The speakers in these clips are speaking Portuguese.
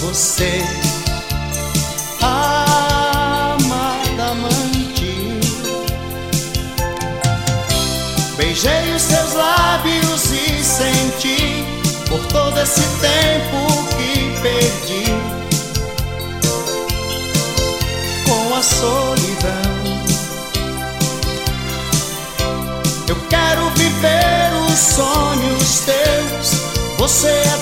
você. Amada amante, beijei os seus lábios e senti por todo esse tempo que perdi com a solidão. Eu quero viver os sonhos teus. Você é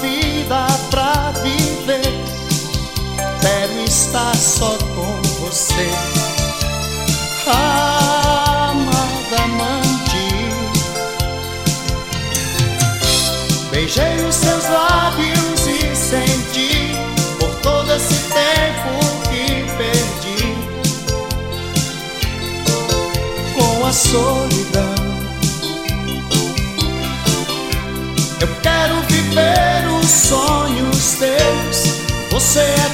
vida pra viver. Quero estar só com você. Amada amante. Beijei os seus lábios e senti por todo esse tempo que perdi com a solidão. Eu quero viver. Você é